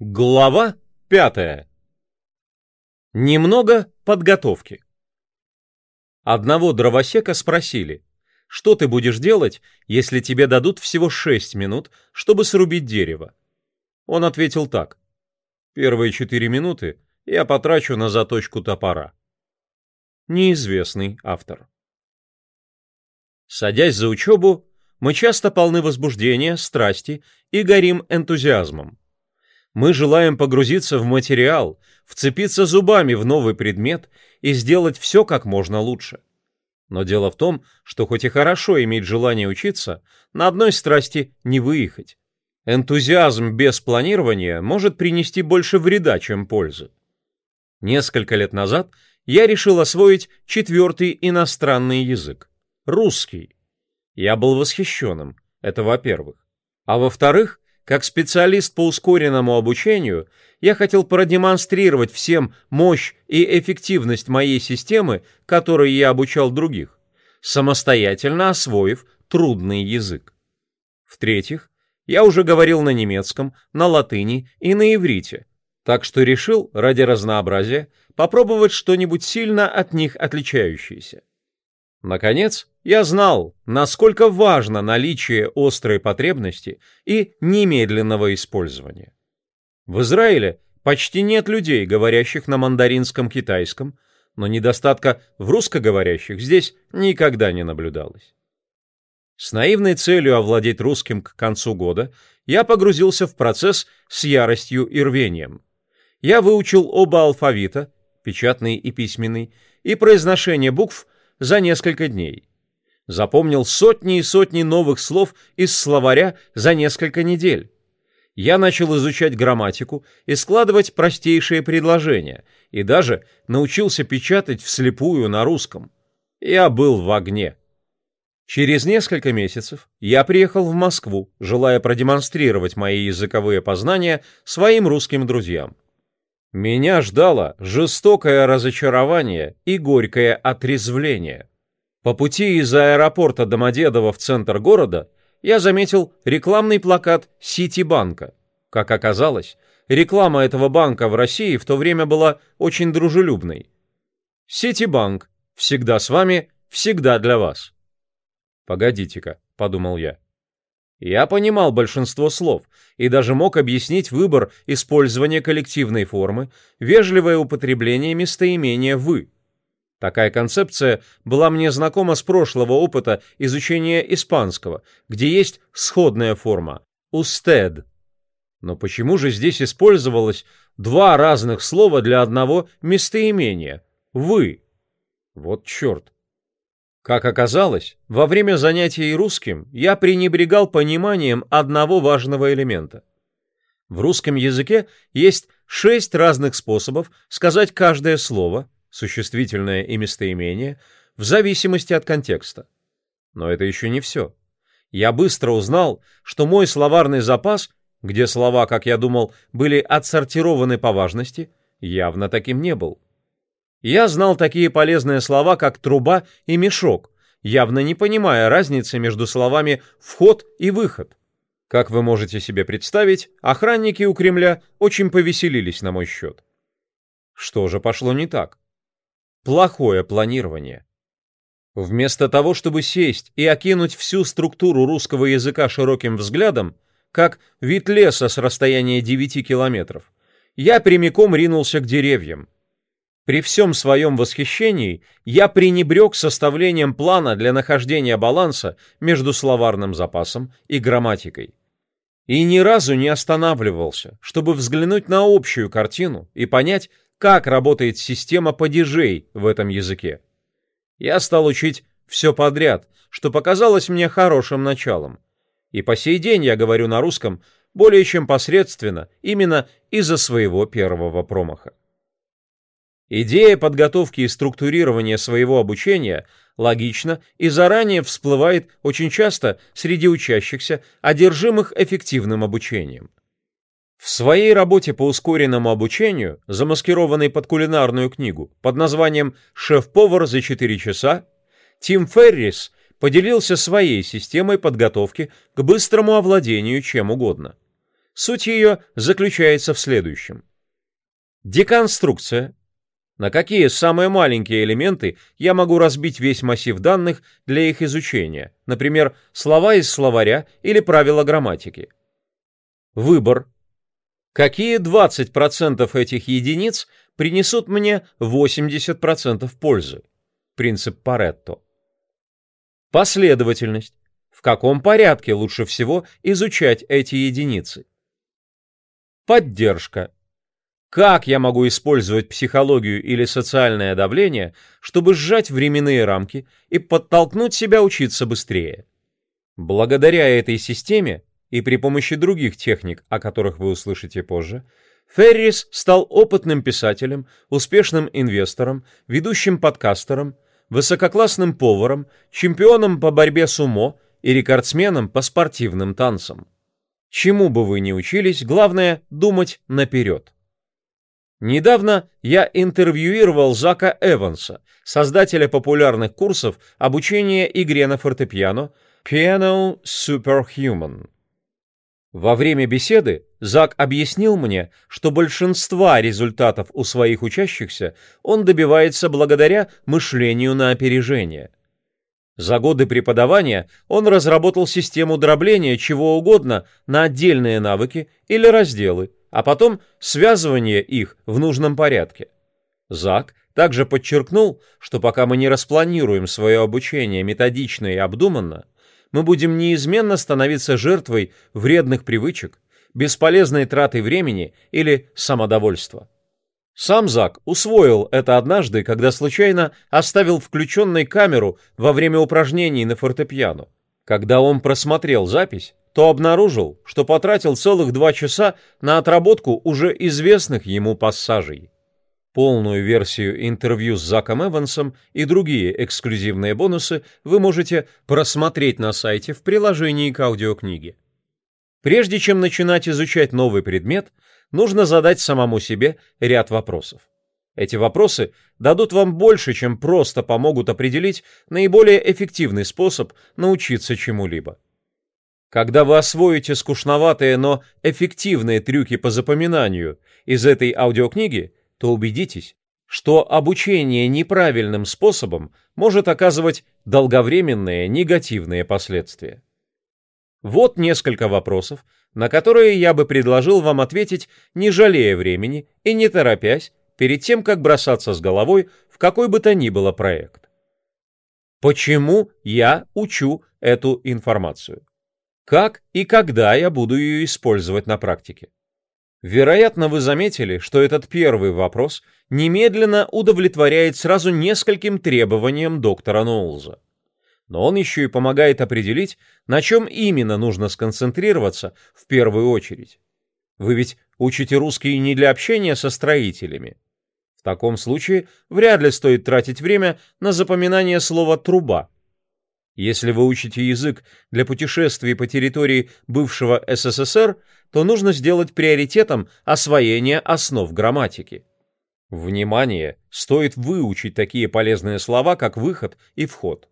Глава пятая. Немного подготовки. Одного дровосека спросили, что ты будешь делать, если тебе дадут всего шесть минут, чтобы срубить дерево? Он ответил так. Первые четыре минуты я потрачу на заточку топора. Неизвестный автор. Садясь за учебу, мы часто полны возбуждения, страсти и горим энтузиазмом. Мы желаем погрузиться в материал, вцепиться зубами в новый предмет и сделать все как можно лучше. Но дело в том, что хоть и хорошо иметь желание учиться, на одной страсти не выехать. Энтузиазм без планирования может принести больше вреда, чем пользы. Несколько лет назад я решил освоить четвертый иностранный язык – русский. Я был восхищенным, это во-первых. А во-вторых, как специалист по ускоренному обучению, я хотел продемонстрировать всем мощь и эффективность моей системы, которой я обучал других, самостоятельно освоив трудный язык. В-третьих, я уже говорил на немецком, на латыни и на иврите, так что решил, ради разнообразия, попробовать что-нибудь сильно от них отличающееся. Наконец, я знал, насколько важно наличие острой потребности и немедленного использования. В Израиле почти нет людей, говорящих на мандаринском китайском, но недостатка в русскоговорящих здесь никогда не наблюдалось. С наивной целью овладеть русским к концу года я погрузился в процесс с яростью и рвением. Я выучил оба алфавита, печатный и письменный, и произношение букв – за несколько дней. Запомнил сотни и сотни новых слов из словаря за несколько недель. Я начал изучать грамматику и складывать простейшие предложения, и даже научился печатать вслепую на русском. Я был в огне. Через несколько месяцев я приехал в Москву, желая продемонстрировать мои языковые познания своим русским друзьям. Меня ждало жестокое разочарование и горькое отрезвление. По пути из аэропорта Домодедово в центр города я заметил рекламный плакат «Ситибанка». Как оказалось, реклама этого банка в России в то время была очень дружелюбной. «Ситибанк. Всегда с вами, всегда для вас». «Погодите-ка», — подумал я. Я понимал большинство слов и даже мог объяснить выбор использования коллективной формы, вежливое употребление местоимения «вы». Такая концепция была мне знакома с прошлого опыта изучения испанского, где есть сходная форма «usted». Но почему же здесь использовалось два разных слова для одного местоимения «вы»? Вот черт. Как оказалось, во время занятий русским я пренебрегал пониманием одного важного элемента. В русском языке есть шесть разных способов сказать каждое слово, существительное и местоимение, в зависимости от контекста. Но это еще не все. Я быстро узнал, что мой словарный запас, где слова, как я думал, были отсортированы по важности, явно таким не был. Я знал такие полезные слова, как «труба» и «мешок», явно не понимая разницы между словами «вход» и «выход». Как вы можете себе представить, охранники у Кремля очень повеселились на мой счет. Что же пошло не так? Плохое планирование. Вместо того, чтобы сесть и окинуть всю структуру русского языка широким взглядом, как вид леса с расстояния 9 километров, я прямиком ринулся к деревьям, при всем своем восхищении я пренебрег составлением плана для нахождения баланса между словарным запасом и грамматикой. И ни разу не останавливался, чтобы взглянуть на общую картину и понять, как работает система падежей в этом языке. Я стал учить все подряд, что показалось мне хорошим началом. И по сей день я говорю на русском более чем посредственно именно из-за своего первого промаха. Идея подготовки и структурирования своего обучения логично и заранее всплывает очень часто среди учащихся, одержимых эффективным обучением. В своей работе по ускоренному обучению, замаскированной под кулинарную книгу под названием «Шеф-повар за 4 часа», Тим Феррис поделился своей системой подготовки к быстрому овладению чем угодно. Суть ее заключается в следующем. Деконструкция – на какие самые маленькие элементы я могу разбить весь массив данных для их изучения, например, слова из словаря или правила грамматики? Выбор. Какие 20% этих единиц принесут мне 80% пользы? Принцип Паретто. Последовательность. В каком порядке лучше всего изучать эти единицы? Поддержка. Как я могу использовать психологию или социальное давление, чтобы сжать временные рамки и подтолкнуть себя учиться быстрее? Благодаря этой системе и при помощи других техник, о которых вы услышите позже, Феррис стал опытным писателем, успешным инвестором, ведущим подкастером, высококлассным поваром, чемпионом по борьбе с умо и рекордсменом по спортивным танцам. Чему бы вы ни учились, главное – думать наперед. Недавно я интервьюировал Зака Эванса, создателя популярных курсов обучения игре на фортепиано Piano Superhuman. Во время беседы Зак объяснил мне, что большинства результатов у своих учащихся он добивается благодаря мышлению на опережение. За годы преподавания он разработал систему дробления чего угодно на отдельные навыки или разделы – а потом связывание их в нужном порядке. Зак также подчеркнул, что пока мы не распланируем свое обучение методично и обдуманно, мы будем неизменно становиться жертвой вредных привычек, бесполезной траты времени или самодовольства. Сам Зак усвоил это однажды, когда случайно оставил включенной камеру во время упражнений на фортепиано. Когда он просмотрел запись, то обнаружил, что потратил целых два часа на отработку уже известных ему пассажей. Полную версию интервью с Заком Эвансом и другие эксклюзивные бонусы вы можете просмотреть на сайте в приложении к аудиокниге. Прежде чем начинать изучать новый предмет, нужно задать самому себе ряд вопросов. Эти вопросы дадут вам больше, чем просто помогут определить наиболее эффективный способ научиться чему-либо. Когда вы освоите скучноватые, но эффективные трюки по запоминанию из этой аудиокниги, то убедитесь, что обучение неправильным способом может оказывать долговременные негативные последствия. Вот несколько вопросов, на которые я бы предложил вам ответить, не жалея времени и не торопясь, перед тем, как бросаться с головой в какой бы то ни было проект. Почему я учу эту информацию? как и когда я буду ее использовать на практике. Вероятно, вы заметили, что этот первый вопрос немедленно удовлетворяет сразу нескольким требованиям доктора Ноулза. Но он еще и помогает определить, на чем именно нужно сконцентрироваться в первую очередь. Вы ведь учите русский не для общения со строителями. В таком случае вряд ли стоит тратить время на запоминание слова «труба», если вы учите язык для путешествий по территории бывшего СССР, то нужно сделать приоритетом освоение основ грамматики. Внимание! Стоит выучить такие полезные слова, как выход и вход.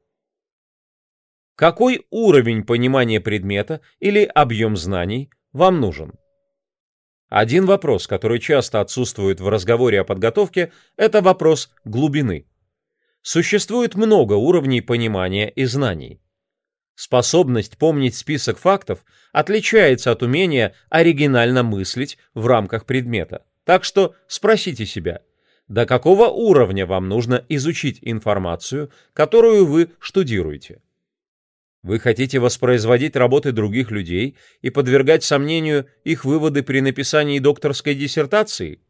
Какой уровень понимания предмета или объем знаний вам нужен? Один вопрос, который часто отсутствует в разговоре о подготовке, это вопрос глубины. Существует много уровней понимания и знаний. Способность помнить список фактов отличается от умения оригинально мыслить в рамках предмета. Так что спросите себя, до какого уровня вам нужно изучить информацию, которую вы штудируете? Вы хотите воспроизводить работы других людей и подвергать сомнению их выводы при написании докторской диссертации?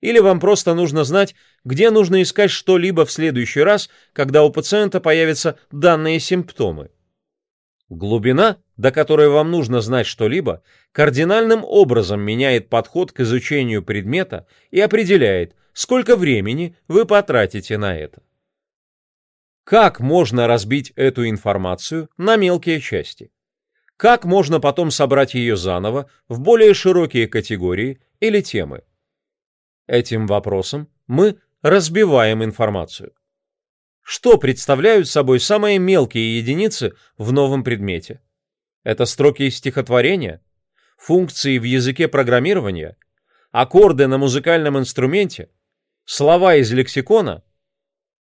Или вам просто нужно знать, где нужно искать что-либо в следующий раз, когда у пациента появятся данные симптомы. Глубина, до которой вам нужно знать что-либо, кардинальным образом меняет подход к изучению предмета и определяет, сколько времени вы потратите на это. Как можно разбить эту информацию на мелкие части? Как можно потом собрать ее заново в более широкие категории или темы? Этим вопросом мы разбиваем информацию. Что представляют собой самые мелкие единицы в новом предмете? Это строки из стихотворения, функции в языке программирования, аккорды на музыкальном инструменте, слова из лексикона.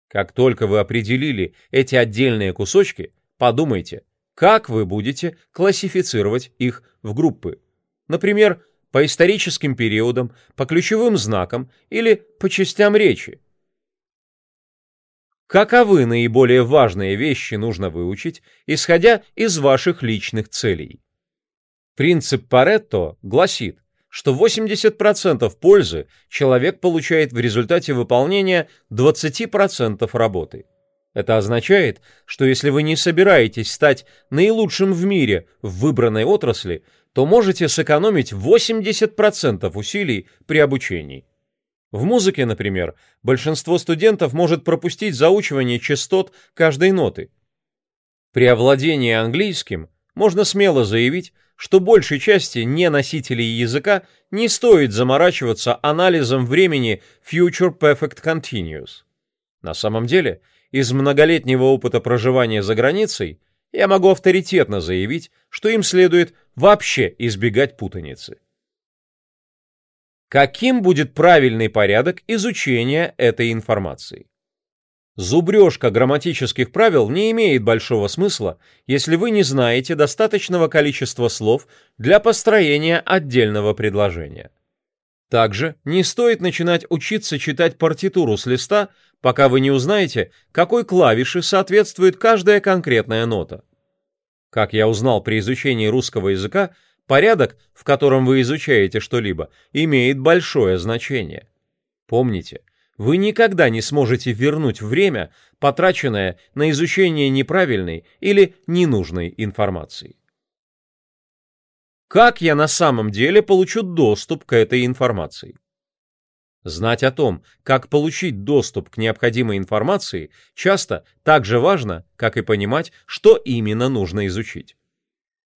Как только вы определили эти отдельные кусочки, подумайте, как вы будете классифицировать их в группы. Например, по историческим периодам, по ключевым знакам или по частям речи. Каковы наиболее важные вещи нужно выучить, исходя из ваших личных целей? Принцип Паретто гласит, что 80% пользы человек получает в результате выполнения 20% работы. Это означает, что если вы не собираетесь стать наилучшим в мире в выбранной отрасли, то можете сэкономить 80% усилий при обучении. В музыке, например, большинство студентов может пропустить заучивание частот каждой ноты. При овладении английским можно смело заявить, что большей части неносителей языка не стоит заморачиваться анализом времени Future Perfect Continuous. На самом деле, из многолетнего опыта проживания за границей – я могу авторитетно заявить, что им следует вообще избегать путаницы. Каким будет правильный порядок изучения этой информации? Зубрежка грамматических правил не имеет большого смысла, если вы не знаете достаточного количества слов для построения отдельного предложения. Также не стоит начинать учиться читать партитуру с листа, пока вы не узнаете, какой клавиши соответствует каждая конкретная нота. Как я узнал при изучении русского языка, порядок, в котором вы изучаете что-либо, имеет большое значение. Помните, вы никогда не сможете вернуть время, потраченное на изучение неправильной или ненужной информации. Как я на самом деле получу доступ к этой информации? Знать о том, как получить доступ к необходимой информации, часто так же важно, как и понимать, что именно нужно изучить.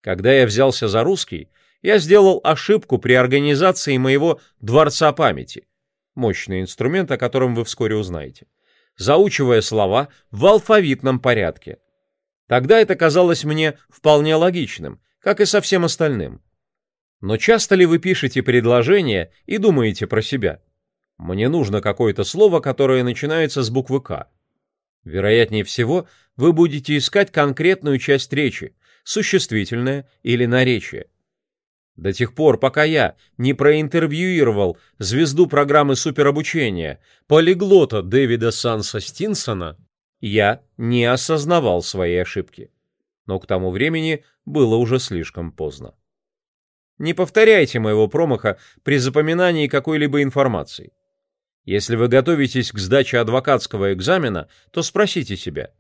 Когда я взялся за русский, я сделал ошибку при организации моего «Дворца памяти», мощный инструмент, о котором вы вскоре узнаете, заучивая слова в алфавитном порядке. Тогда это казалось мне вполне логичным – как и со всем остальным. Но часто ли вы пишете предложение и думаете про себя? Мне нужно какое-то слово, которое начинается с буквы «К». Вероятнее всего, вы будете искать конкретную часть речи, существительное или наречие. До тех пор, пока я не проинтервьюировал звезду программы суперобучения, полиглота Дэвида Санса Стинсона, я не осознавал своей ошибки но к тому времени было уже слишком поздно. Не повторяйте моего промаха при запоминании какой-либо информации. Если вы готовитесь к сдаче адвокатского экзамена, то спросите себя,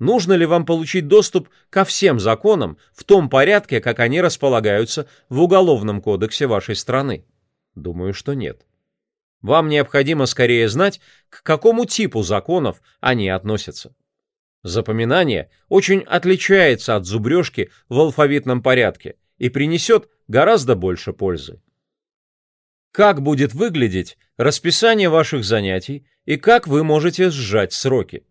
нужно ли вам получить доступ ко всем законам в том порядке, как они располагаются в Уголовном кодексе вашей страны. Думаю, что нет. Вам необходимо скорее знать, к какому типу законов они относятся. Запоминание очень отличается от зубрежки в алфавитном порядке и принесет гораздо больше пользы. Как будет выглядеть расписание ваших занятий и как вы можете сжать сроки?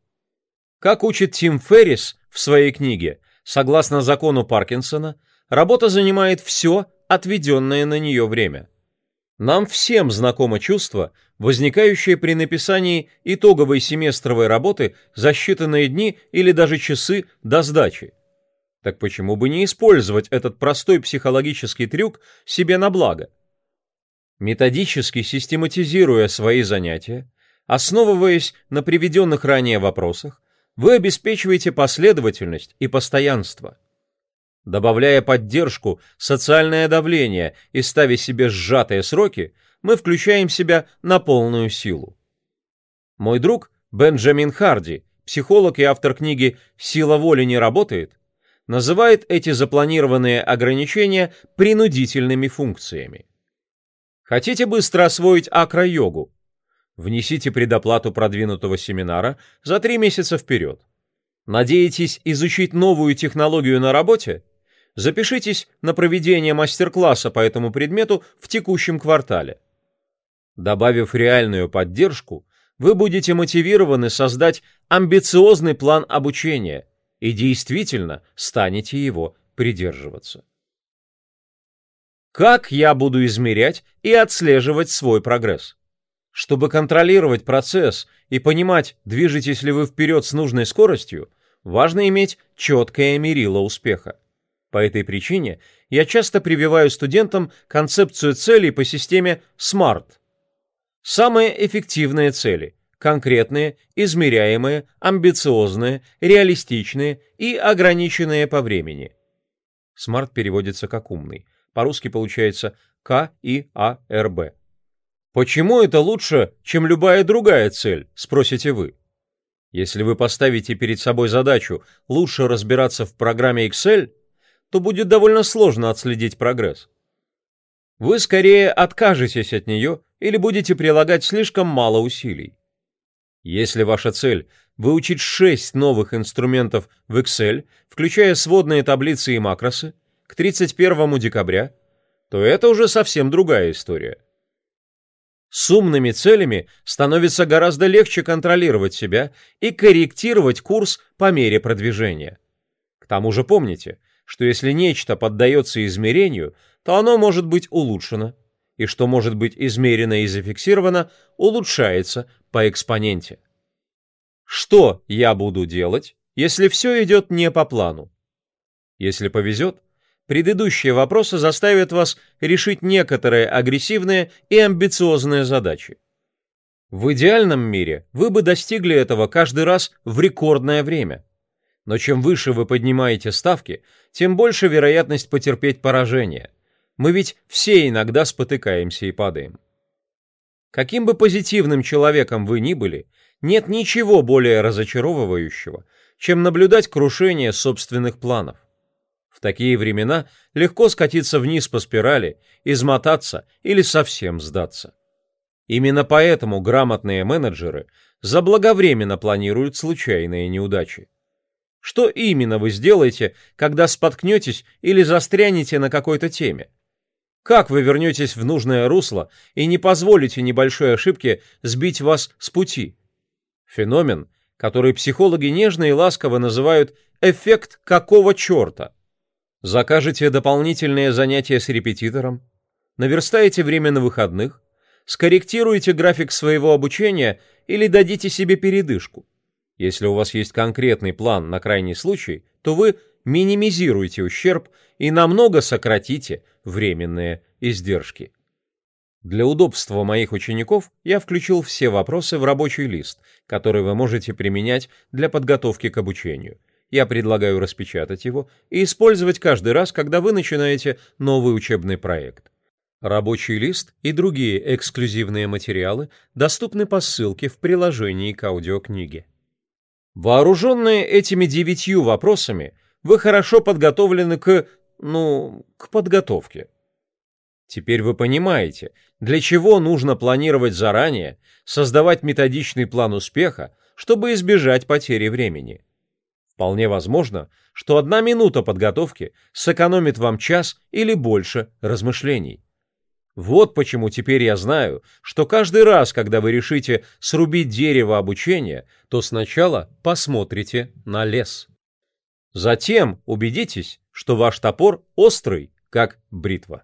Как учит Тим Феррис в своей книге, согласно закону Паркинсона, работа занимает все, отведенное на нее время – нам всем знакомо чувство, возникающее при написании итоговой семестровой работы за считанные дни или даже часы до сдачи. Так почему бы не использовать этот простой психологический трюк себе на благо? Методически систематизируя свои занятия, основываясь на приведенных ранее вопросах, вы обеспечиваете последовательность и постоянство – Добавляя поддержку, социальное давление и ставя себе сжатые сроки, мы включаем себя на полную силу. Мой друг Бенджамин Харди, психолог и автор книги «Сила воли не работает», называет эти запланированные ограничения принудительными функциями. Хотите быстро освоить акро-йогу? Внесите предоплату продвинутого семинара за три месяца вперед. Надеетесь изучить новую технологию на работе? Запишитесь на проведение мастер-класса по этому предмету в текущем квартале. Добавив реальную поддержку, вы будете мотивированы создать амбициозный план обучения и действительно станете его придерживаться. Как я буду измерять и отслеживать свой прогресс? Чтобы контролировать процесс и понимать, движетесь ли вы вперед с нужной скоростью, важно иметь четкое мерило успеха. По этой причине я часто прививаю студентам концепцию целей по системе SMART. Самые эффективные цели – конкретные, измеряемые, амбициозные, реалистичные и ограниченные по времени. SMART переводится как «умный». По-русски получается «К» и «А» «Р» «Б». Почему это лучше, чем любая другая цель, спросите вы? Если вы поставите перед собой задачу лучше разбираться в программе Excel – то будет довольно сложно отследить прогресс. Вы скорее откажетесь от нее или будете прилагать слишком мало усилий. Если ваша цель – выучить 6 новых инструментов в Excel, включая сводные таблицы и макросы, к 31 декабря, то это уже совсем другая история. С умными целями становится гораздо легче контролировать себя и корректировать курс по мере продвижения. К тому же помните, что если нечто поддается измерению, то оно может быть улучшено, и что может быть измерено и зафиксировано, улучшается по экспоненте. Что я буду делать, если все идет не по плану? Если повезет, предыдущие вопросы заставят вас решить некоторые агрессивные и амбициозные задачи. В идеальном мире вы бы достигли этого каждый раз в рекордное время – но чем выше вы поднимаете ставки, тем больше вероятность потерпеть поражение. Мы ведь все иногда спотыкаемся и падаем. Каким бы позитивным человеком вы ни были, нет ничего более разочаровывающего, чем наблюдать крушение собственных планов. В такие времена легко скатиться вниз по спирали, измотаться или совсем сдаться. Именно поэтому грамотные менеджеры заблаговременно планируют случайные неудачи. Что именно вы сделаете, когда споткнетесь или застрянете на какой-то теме? Как вы вернетесь в нужное русло и не позволите небольшой ошибке сбить вас с пути? Феномен, который психологи нежно и ласково называют «эффект какого черта?». Закажете дополнительные занятия с репетитором, наверстаете время на выходных, скорректируете график своего обучения или дадите себе передышку. Если у вас есть конкретный план на крайний случай, то вы минимизируете ущерб и намного сократите временные издержки. Для удобства моих учеников я включил все вопросы в рабочий лист, который вы можете применять для подготовки к обучению. Я предлагаю распечатать его и использовать каждый раз, когда вы начинаете новый учебный проект. Рабочий лист и другие эксклюзивные материалы доступны по ссылке в приложении к аудиокниге. Вооруженные этими девятью вопросами, вы хорошо подготовлены к... ну, к подготовке. Теперь вы понимаете, для чего нужно планировать заранее, создавать методичный план успеха, чтобы избежать потери времени. Вполне возможно, что одна минута подготовки сэкономит вам час или больше размышлений. Вот почему теперь я знаю, что каждый раз, когда вы решите срубить дерево обучения, то сначала посмотрите на лес. Затем убедитесь, что ваш топор острый, как бритва.